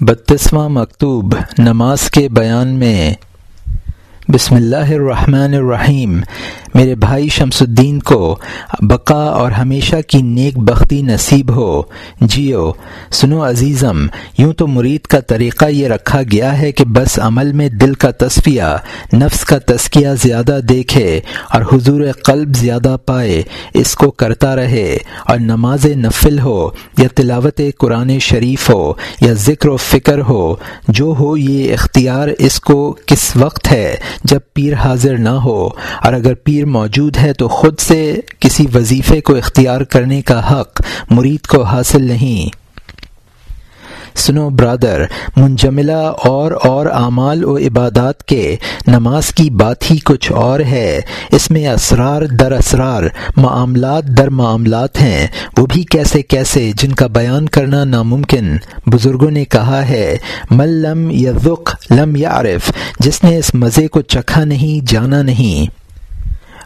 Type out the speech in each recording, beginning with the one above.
بتیسواں مکتوب نماز کے بیان میں بسم اللہ الرحمن الرحیم۔ میرے بھائی شمس الدین کو بقا اور ہمیشہ کی نیک بختی نصیب ہو۔ جیو، سنو عزیزم، یوں تو مرید کا طریقہ یہ رکھا گیا ہے کہ بس عمل میں دل کا تصفیہ، نفس کا تسکیہ زیادہ دیکھے اور حضور قلب زیادہ پائے۔ اس کو کرتا رہے اور نماز نفل ہو یا تلاوت قرآن شریف ہو یا ذکر و فکر ہو۔ جو ہو یہ اختیار اس کو کس وقت ہے جب پیر حاضر نہ ہو اور اگر پیر موجود ہے تو خود سے کسی وظیفے کو اختیار کرنے کا حق مرید کو حاصل نہیں۔ سنو برادر، منجملہ اور اور اعمال و عبادات کے نماز کی بات ہی کچھ اور ہے۔ اس میں اسرار در اسرار، معاملات در معاملات ہیں۔ وہ بھی کیسے کیسے جن کا بیان کرنا ناممکن۔ بزرگوں نے کہا ہے مل لم یا لم یا عارف جس نے اس مزے کو چکھا نہیں، جانا نہیں۔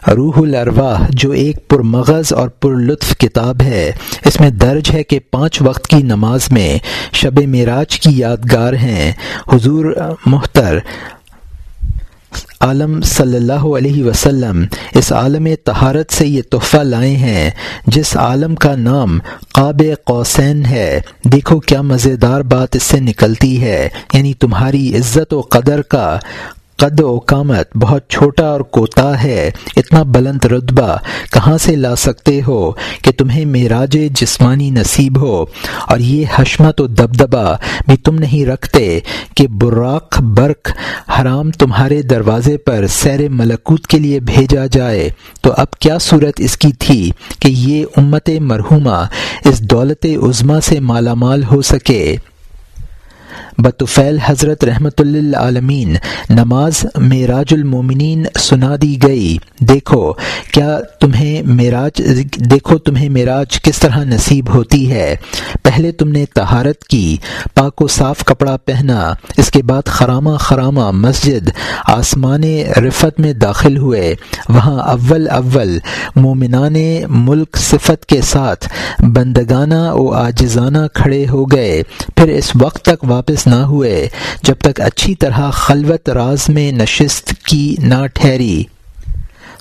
روح الارواح، جو ایک پر مغز اور پر لطف کتاب ہے۔ اس میں درج ہے کہ پانچ وقت کی نماز میں شب معراج کی یادگار ہیں۔ حضور محتر عالم صلی اللہ علیہ وسلم، اس عالم تہارت سے یہ تحفہ لائے ہیں، جس عالم کا نام قاب قوسین ہے۔ دیکھو کیا مزیدار بات اس سے نکلتی ہے یعنی تمہاری عزت و قدر کا قد و قامت بہت چھوٹا اور کوتا ہے، اتنا بلند رتبہ کہاں سے لا سکتے ہو کہ تمہیں معراج جسمانی نصیب ہو؟ اور یہ حشمت و دبدبا بھی تم نہیں رکھتے کہ براق، برق، حرام تمہارے دروازے پر سیر ملکوت کے لیے بھیجا جائے۔ تو اب کیا صورت اس کی تھی کہ یہ امت مرحومہ اس دولت عظما سے مالا مال ہو سکے؟ بطفیل حضرت رحمۃ اللہ عالمین نماز معراج المومنین سنا دی گئی۔ دیکھو کیا تمہیں معراج، دیکھو تمہیں معراج کس طرح نصیب ہوتی ہے۔ پہلے تم نے تہارت کی، پاک و صاف کپڑا پہنا، اس کے بعد خرامہ خرامہ مسجد آسمان رفت میں داخل ہوئے۔ وہاں اول اول مومنان ملک صفت کے ساتھ بندگانہ و آجزانہ کھڑے ہو گئے۔ پھر اس وقت تک واپس نہ ہوئے جب تک اچھی طرح خلوت راز میں نشست کی نہ ٹھہری۔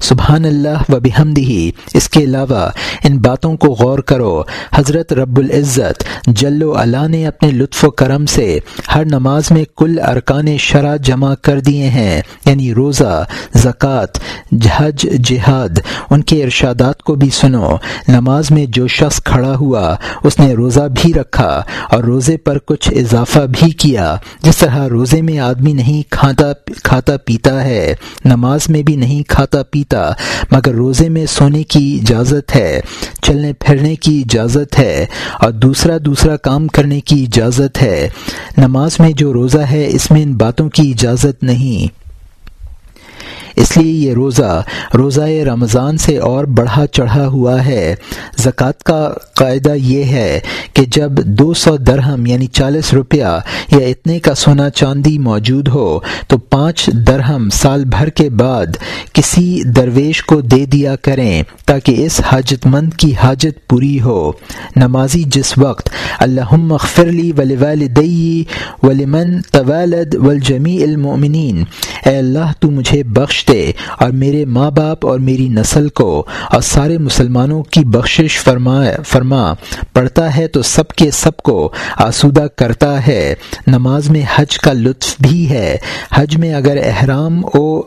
سبحان اللہ و بحمدہی۔ اس کے علاوہ ان باتوں کو غور کرو۔ حضرت رب العزت جل و علا نے اپنے لطف و کرم سے ہر نماز میں کل ارکان شرح جمع کر دیے ہیں یعنی روزہ، زکوٰۃ جہج جہاد۔ ان کے ارشادات کو بھی سنو۔ نماز میں جو شخص کھڑا ہوا، اس نے روزہ بھی رکھا اور روزے پر کچھ اضافہ بھی کیا۔ جس طرح روزے میں آدمی نہیں کھاتا کھاتا پیتا ہے، نماز میں بھی نہیں کھاتا پیتا مگر روزے میں سونے کی اجازت ہے، چلنے پھرنے کی اجازت ہے اور دوسرا دوسرا کام کرنے کی اجازت ہے۔ نماز میں جو روزہ ہے، اس میں ان باتوں کی اجازت نہیں۔ اس لیے یہ روزہ روزہ رمضان سے اور بڑھا چڑھا ہوا ہے۔ زکوٰۃ کا قاعدہ یہ ہے کہ جب دو سو درہم یعنی چالیس روپیہ یا اتنے کا سونا چاندی موجود ہو، تو پانچ درہم سال بھر کے بعد کسی درویش کو دے دیا کریں تاکہ اس حاجت مند کی حاجت پوری ہو۔ نمازی جس وقت اللہ مغفرلی ولی والدئی ولمن طوالد والجمی المؤمنین، اے اللہ تو مجھے بخش فرشتے اور میرے ماں باپ اور میری نسل کو اور سارے مسلمانوں کی بخشش فرما فرما پڑھتا ہے تو سب کے سب کو آسودہ کرتا ہے۔ نماز میں حج کا لطف بھی ہے۔ حج میں اگر احرام او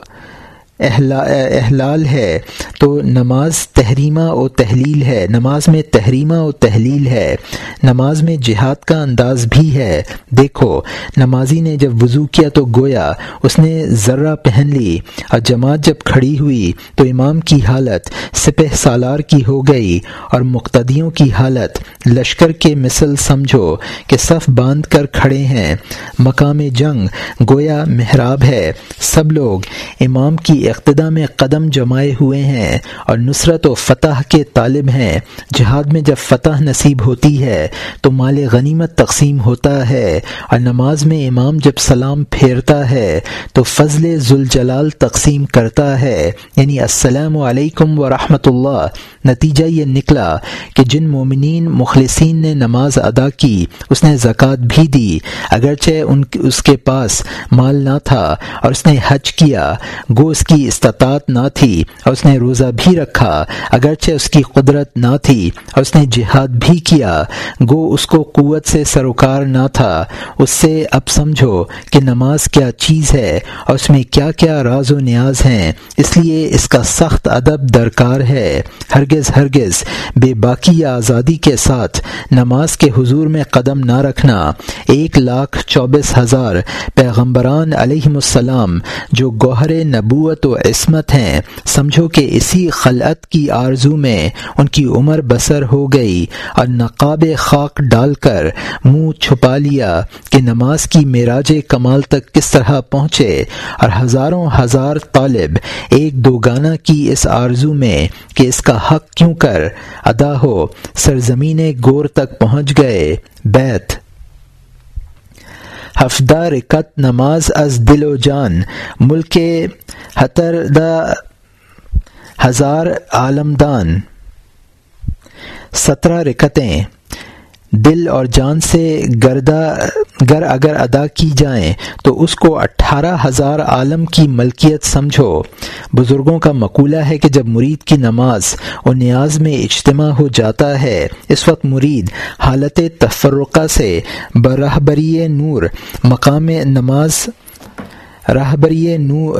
احلال ہے، تو نماز تحریمہ و تحلیل ہے، نماز میں تحریمہ و تحلیل ہے، نماز میں جہاد کا انداز بھی ہے۔ دیکھو، نمازی نے جب وضو کیا تو گویا اس نے ذرہ پہن لی۔ اور جماعت جب کھڑی ہوئی تو امام کی حالت سپہ سالار کی ہو گئی اور مقتدیوں کی حالت۔ لشکر کے مثل سمجھو کہ صف باندھ کر کھڑے ہیں۔ مقام جنگ گویا محراب ہے۔ سب لوگ امام کی اقتدا میں قدم جمائے ہوئے ہیں اور نصرت و فتح کے طالب ہیں۔ جہاد میں جب فتح نصیب ہوتی ہے تو مال غنیمت تقسیم ہوتا ہے اور نماز میں امام جب سلام پھیرتا ہے تو فضل ذوالجلال تقسیم کرتا ہے۔ یعنی السلام علیکم ورحمۃ اللہ۔ نتیجہ یہ نکلا کہ جن مومنین مخلصین نے نماز ادا کی، اس نے زکوٰۃ بھی دی۔ اگرچہ ان اس کے پاس مال نہ تھا اور اس نے حج کیا، گو اس کی استطاعت نہ تھی اور اس نے روزہ بھی رکھا۔ اگرچہ اس کی قدرت نہ تھی اور اس نے جہاد بھی کیا۔ گو، اس کو قوت سے سروکار نہ تھا۔ اس سے اب سمجھو کہ نماز کیا چیز ہے، اور اس میں کیا کیا راز و نیاز ہیں۔ اس لیے اس کا سخت ادب درکار ہے۔ ہرگز ہرگز بے باقی آزادی کے ساتھ نماز کے حضور میں قدم نہ رکھنا۔ ایک لاکھ چوبیس ہزار پیغمبران علیہ السلام جو گوہر نبوت و عصمت ہیں۔ سمجھو کہ اسی خلعت کی آرزو میں ان کی عمر بسر ہو گئی اور نقاب خاک ڈال کر منہ چھپا لیا کہ نماز کی معراج کمال تک کس طرح پہنچے اور ہزاروں ہزار طالب ایک دو گانا کی اس آرزو میں کہ اس کا حق کیوں کر ادا ہو، سرزمین گور تک پہنچ گئے۔ بیت ہفدہ رکت نماز از دل و جان۔ ملک حتر دا ہزار عالمدان سترہ رکتیں۔ دل اور جان سے گردہ گر اگر ادا کی جائیں، تو اس کو اٹھارہ ہزار عالم کی ملکیت سمجھو۔ بزرگوں کا مقولہ ہے کہ جب مرید کی نماز و نیاز میں اجتماع ہو جاتا ہے، اس وقت مرید حالت تفرقہ سے برہبری نور، مقام نماز رہبری نور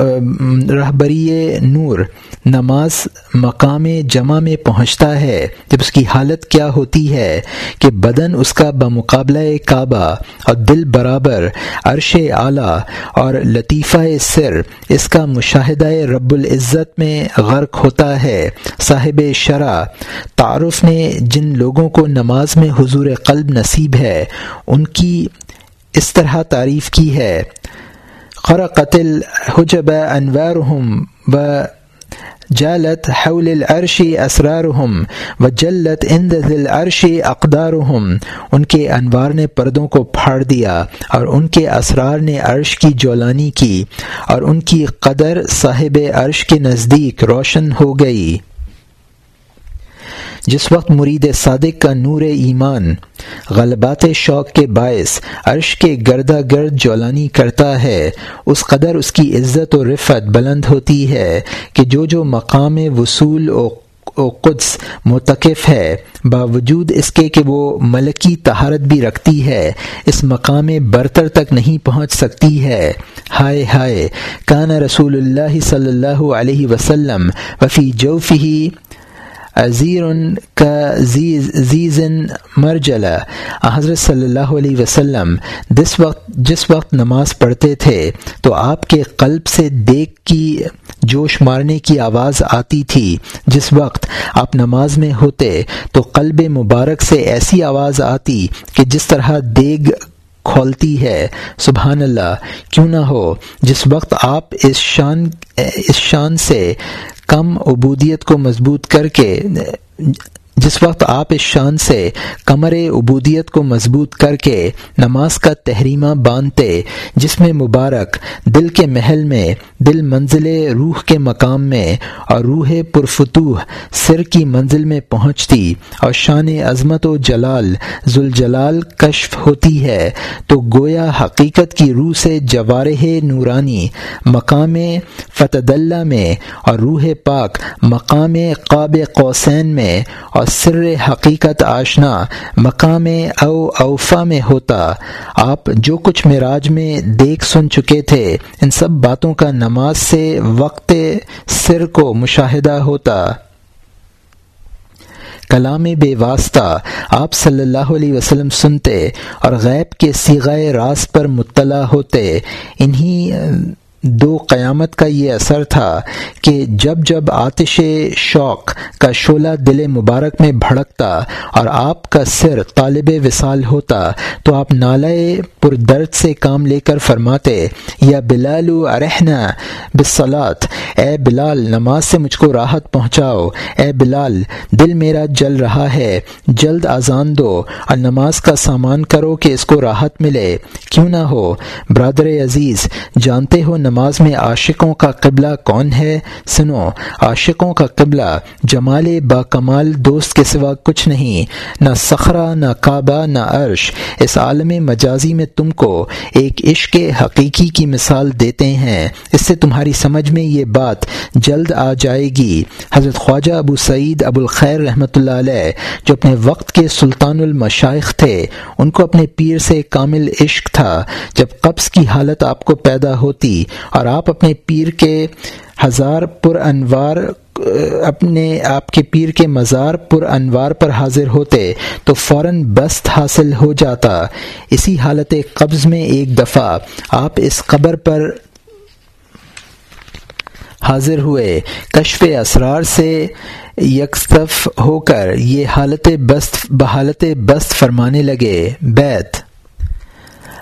رہبری نور نماز مقام جمع میں پہنچتا ہے۔ جب اس کی حالت کیا ہوتی ہے کہ بدن اس کا بمقابلہ کعبہ اور دل برابر عرش اعلیٰ اور لطیفہ سر، اس کا مشاہدہ رب العزت میں غرق ہوتا ہے۔ صاحب شرح تعارف نے جن لوگوں کو نماز میں حضور قلب نصیب ہے، ان کی اس طرح تعریف کی ہے۔ خرقت الحجب انوارهم وجالت حول العرش اسرارهم وجلت عند ذي العرش اقدارهم۔ ان کے انوار نے پردوں کو پھاڑ دیا اور ان کے اسرار نے عرش کی جولانی کی اور ان کی قدر صاحب عرش کے نزدیک روشن ہو گئی۔ جس وقت مرید صادق کا نور ایمان، غلبات شوق کے باعث عرش کے گردہ گرد جولانی کرتا ہے، اس قدر اس کی عزت و رفت بلند ہوتی ہے کہ جو جو مقام وصول و قدس متقف ہے، باوجود اس کے کہ وہ ملکی تہارت بھی رکھتی ہے، اس مقام برتر تک نہیں پہنچ سکتی ہے۔ ہائے ہائے، کان رسول اللہ صلی اللہ علیہ وسلم، وفی جوفی عزیر کا زیزن مرجلا حضرت صلی اللہ علیہ وسلم جس وقت جس وقت نماز پڑھتے تھے، تو آپ کے قلب سے دیکھ کی جوش مارنے کی آواز آتی تھی۔ جس وقت آپ نماز میں ہوتے، تو قلب مبارک سے ایسی آواز آتی کہ جس طرح دیگ کھولتی ہے۔ سبحان اللہ، کیوں نہ ہو، جس وقت آپ اس شان اس شان سے کم عبودیت کو مضبوط کر کے جس وقت آپ اس شان سے کمر عبودیت کو مضبوط کر کے نماز کا تحریمہ باندھتے، جس میں مبارک دل کے محل میں، دل منزل روح کے مقام میں اور روح پرفتوح سر کی منزل میں پہنچتی اور شان عظمت و جلال، ذوالجلال کشف ہوتی ہے، تو گویا حقیقت کی روح سے جوارح نورانی مقام فتد اللہ میں اور روح پاک مقام قاب قوسین میں اور سر حقیقت آشنا، مقام او اوفا میں ہوتا۔ آپ جو کچھ معراج میں دیکھ سن چکے تھے، ان سب باتوں کا نماز سے وقت سر کو مشاہدہ ہوتا۔ کلام بے واسطہ، آپ صلی اللہ علیہ وسلم سنتے اور غیب کے سیغائے راز پر مطلع ہوتے۔ انہی دو قیامت کا یہ اثر تھا کہ جب جب آتش شوق کا شعلہ دل مبارک میں بھڑکتا اور آپ کا سر طالب وصال ہوتا، تو آپ نالے پر درد سے کام لے کر فرماتے، یا بلال ارحنا بسلات اے بلال، نماز سے مجھ کو راحت پہنچاؤ، اے بلال، دل میرا جل رہا ہے، جلد آزان دو اور نماز کا سامان کرو کہ اس کو راحت ملے۔ کیوں نہ ہو، برادر عزیز، جانتے ہو نماز میں عاشقوں کا قبلہ کون ہے؟ سنو، عاشقوں کا قبلہ جمال با کمال دوست کے سوا کچھ نہیں، نہ سخرا نہ کعبہ، نہ عرش۔ اس عالم مجازی میں تم کو ایک عشق حقیقی کی مثال دیتے ہیں۔ اس سے تمہاری سمجھ میں یہ بات جلد آ جائے گی۔ حضرت خواجہ ابو سعید ابو الخیر رحمۃ اللہ علیہ، جو اپنے وقت کے سلطان المشائق تھے، ان کو اپنے پیر سے کامل عشق تھا۔ جب قبض کی حالت آپ کو پیدا ہوتی اور آپ اپنے پیر کے ہزار پر انوار، اپنے آپ کے پیر کے مزار پر انوار پر حاضر ہوتے تو فوراً بست حاصل ہو جاتا۔ اسی حالت قبض میں ایک دفعہ آپ اس قبر پر حاضر ہوئے۔ کشف اسرار سے یکسف ہو کر یہ حالت بست، بحالت بست فرمانے لگے، بیت۔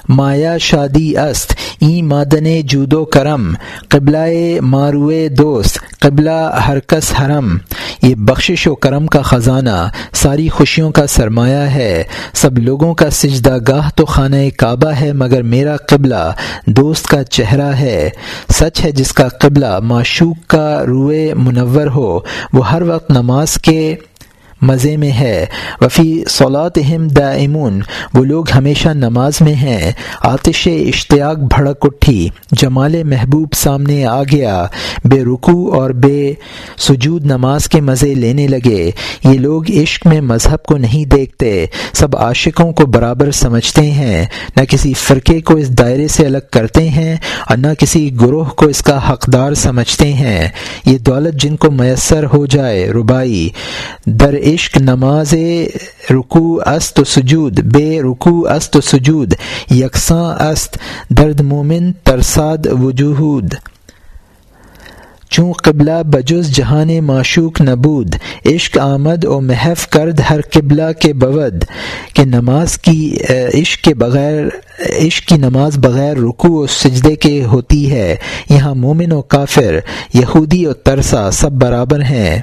مایا شادی است ای مادن جودو کرم قبلہ ماروے دوست، قبلہ ہرکس حرم. یہ بخشش و کرم کا خزانہ، ساری خوشیوں کا سرمایہ ہے. سب لوگوں کا سجدہ گاہ تو خانہ کعبہ ہے، مگر میرا قبلہ دوست کا چہرہ ہے. سچ ہے، جس کا قبلہ معشوق کا روئے منور ہو، وہ ہر وقت نماز کے مزے میں ہے۔ وفی صولاتہم دائمون۔ وہ لوگ ہمیشہ نماز میں ہیں۔ آتش اشتیاق بھڑک اٹھی۔ جمال محبوب سامنے آ گیا۔ بے رکو اور بے سجود نماز کے مزے لینے لگے۔ یہ لوگ عشق میں مذہب کو نہیں دیکھتے۔ سب عاشقوں کو برابر سمجھتے ہیں۔ نہ کسی فرقے کو اس دائرے سے الگ کرتے ہیں اور نہ کسی گروہ کو اس کا حقدار سمجھتے ہیں۔ یہ دولت جن کو میسر ہو جائے ربائی در عشق نماز رکو است و سجود، بے رکو است و سجود، یکساں است، درد مومن ترساد وجود چوں قبلہ بجز جہان معشوق نبود، عشق آمد و محف کرد ہر قبلہ کے بود، کہ نماز کی عشق کے بغیر، عشق کی نماز بغیر رکو و سجدے کے ہوتی ہے۔ یہاں مومن و کافر، یہودی و ترسا سب برابر ہیں۔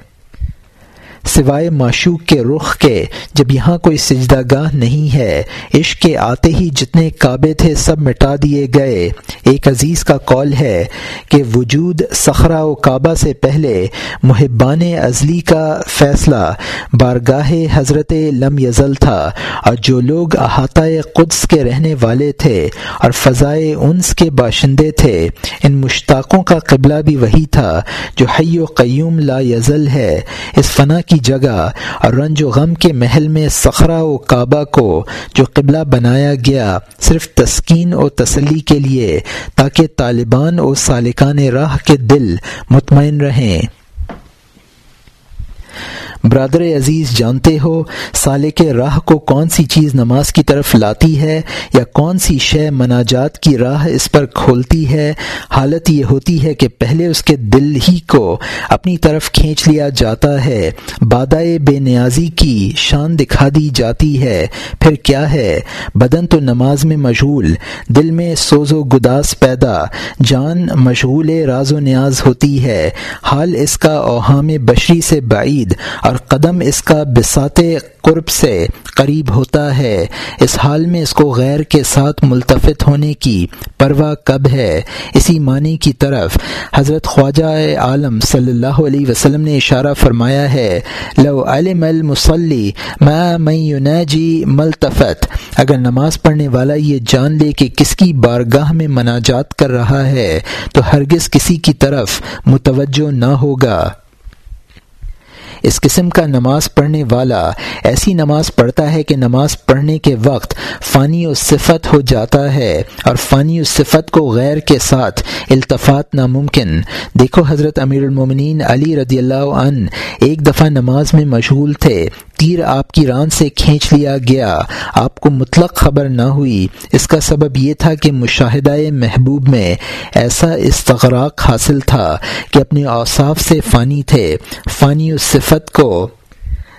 سوائے معشوق کے رخ کے، جب یہاں کوئی سجدہ گاہ نہیں ہے، عشق کے آتے ہی جتنے کعبے تھے سب مٹا دیے گئے۔ ایک عزیز کا قول ہے کہ وجود سخرا و کعبہ سے پہلے محبان ازلی کا فیصلہ بارگاہ حضرت لم یزل تھا۔ اور جو لوگ احاطۂ قدس کے رہنے والے تھے اور فضائے انس کے باشندے تھے، ان مشتاقوں کا قبلہ بھی وہی تھا جو حی و قیوم لا یزل ہے۔ اس فنا کی جگہ اور رنج و غم کے محل میں سخرا و کعبہ کو جو قبلہ بنایا گیا صرف تسکین و تسلی کے لیے، تاکہ طالبان اور سالکان راہ کے دل مطمئن رہیں۔ برادر عزیز، جانتے ہو سالے کے راہ کو کون سی چیز نماز کی طرف لاتی ہے یا کون سی شے مناجات کی راہ اس پر کھولتی ہے؟ حالت یہ ہوتی ہے کہ پہلے اس کے دل ہی کو اپنی طرف کھینچ لیا جاتا ہے، بادائے بے نیازی کی شان دکھا دی جاتی ہے۔ پھر کیا ہے؟ بدن تو نماز میں مشغول دل میں سوز و گداس پیدا، جان مشغول راز و نیاز ہوتی ہے۔ حال اس کا اوہام بشری سے بعید اور قدم اس کا بسات قرب سے قریب ہوتا ہے۔ اس حال میں اس کو غیر کے ساتھ ملتفت ہونے کی پرواہ کب ہے؟ اسی معنی کی طرف حضرت خواجہ عالم صلی اللہ علیہ وسلم نے اشارہ فرمایا ہے، لو علم المسلی میں جی ملتفت۔ اگر نماز پڑھنے والا یہ جان لے کہ کس کی بارگاہ میں مناجات کر رہا ہے، تو ہرگز کسی کی طرف متوجہ نہ ہوگا۔ اس قسم کا نماز پڑھنے والا ایسی نماز پڑھتا ہے کہ نماز پڑھنے کے وقت فانی و صفت ہو جاتا ہے اور فانی و صفت کو غیر کے ساتھ التفات ناممکن۔ دیکھو حضرت امیر المومنین علی رضی اللہ عنہ ایک دفعہ نماز میں مشغول تھے۔ تیر آپ کی ران سے کھینچ لیا گیا۔ آپ کو مطلق خبر نہ ہوئی۔ اس کا سبب یہ تھا کہ مشاہدہ محبوب میں ایسا استغراق حاصل تھا کہ اپنے اوصاف سے فانی تھے۔ فانی اس صفت کو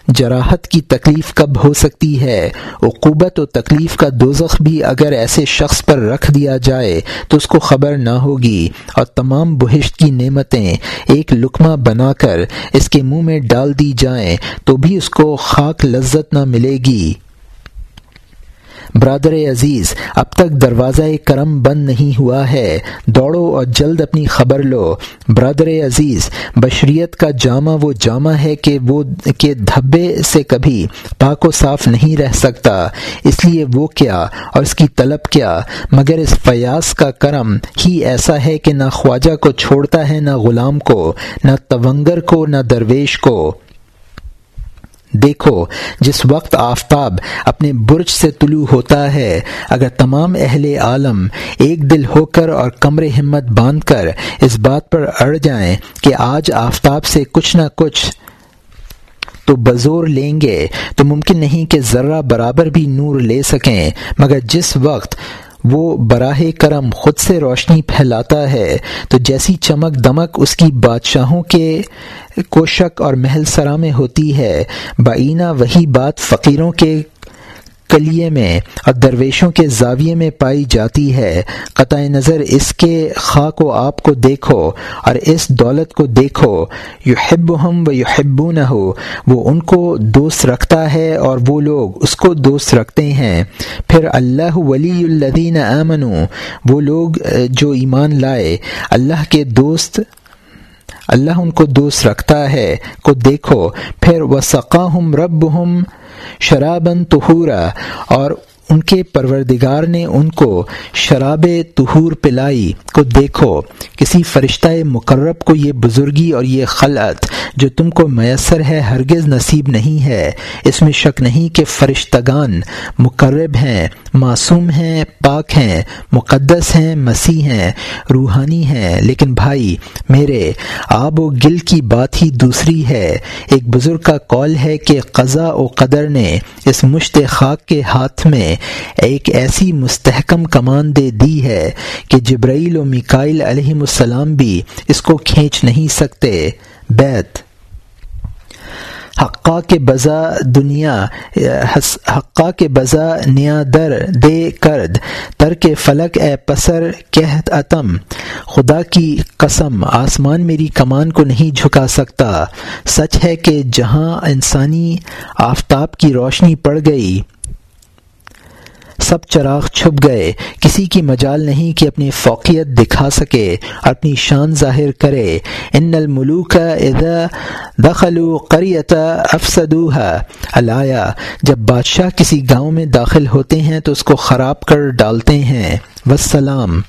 جراحت کی تکلیف کب ہو سکتی ہے؟ عقوبت و تکلیف کا دوزخ بھی اگر ایسے شخص پر رکھ دیا جائے تو اس کو خبر نہ ہوگی۔ اور تمام بہشت کی نعمتیں ایک لکمہ بنا کر اس کے منہ میں ڈال دی جائیں تو بھی اس کو خاک لذت نہ ملے گی۔ برادر عزیز، اب تک دروازہ کرم بند نہیں ہوا ہے۔ دوڑو اور جلد اپنی خبر لو۔ برادر عزیز، بشریت کا جامع وہ جامع ہے کہ وہ، کہ دھبے سے کبھی پاک و صاف نہیں رہ سکتا۔ اس لیے وہ کیا اور اس کی طلب کیا؟ مگر اس فیاض کا کرم ہی ایسا ہے کہ نہ خواجہ کو چھوڑتا ہے، نہ غلام کو، نہ تونگر کو، نہ درویش کو۔ دیکھو، جس وقت آفتاب اپنے برج سے طلوع ہوتا ہے، اگر تمام اہل عالم ایک دل ہو کر اور کمر ہمت باندھ کر اس بات پر اڑ جائیں کہ آج آفتاب سے کچھ نہ کچھ تو بزور لیں گے، تو ممکن نہیں کہ ذرہ برابر بھی نور لے سکیں۔ مگر جس وقت وہ براہ کرم خود سے روشنی پھیلاتا ہے۔ تو جیسی چمک دمک اس کی بادشاہوں کے کوشک اور محل سرا میں ہوتی ہے بعینہ وہی بات فقیروں کے کلیے میں اور درویشوں کے زاویے میں پائی جاتی ہے۔ قطع نظر اس کے خاک و آپ کو دیکھو اور اس دولت کو دیکھو۔ یو ہم و یو نہ ہو وہ ان کو دوست رکھتا ہے اور وہ لوگ اس کو دوست رکھتے ہیں۔ پھر اللہ ولی الدین امن وہ لوگ جو ایمان لائے، اللہ کے دوست، اللہ ان کو دوست رکھتا ہے، کو دیکھو۔ پھر وہ ثقا ہم رب ہم شرابن تہورا اور ان کے پروردگار نے ان کو شراب تہور پلائی کو دیکھو، کسی فرشتہ مقرب کو یہ بزرگی اور یہ خلعت جو تم کو میسر ہے ہرگز نصیب نہیں ہے۔ اس میں شک نہیں کہ فرشتگان مقرب ہیں، معصوم ہیں، پاک ہیں، مقدس ہیں، مسیح ہیں، روحانی ہیں۔ لیکن بھائی، میرے، آب و گل کی بات ہی دوسری ہے۔ ایک بزرگ کا قول ہے کہ قضا و قدر نے اس مشت خاک کے ہاتھ میں ایک ایسی مستحکم کمان دے دی ہے کہ جبرائیل و میکائل علیہ السلام بھی اس کو کھینچ نہیں سکتے۔ بیت۔ حقا کے بزا دنیا حقا کے بزا نیا در دے کرد۔ تر کے فلک اے پسر کہت اتم۔ خدا کی قسم، آسمان میری کمان کو نہیں جھکا سکتا۔ سچ ہے کہ جہاں انسانی آفتاب کی روشنی پڑ گئی سب چراغ چھپ گئے۔ کسی کی مجال نہیں کہ اپنی فوقیت دکھا سکے، اپنی شان ظاہر کرے۔ ان الملوک اذا دخلوا قریت افسدوها۔ الایا جب بادشاہ کسی گاؤں میں داخل ہوتے ہیں تو اس کو خراب کر ڈالتے ہیں۔ وسلام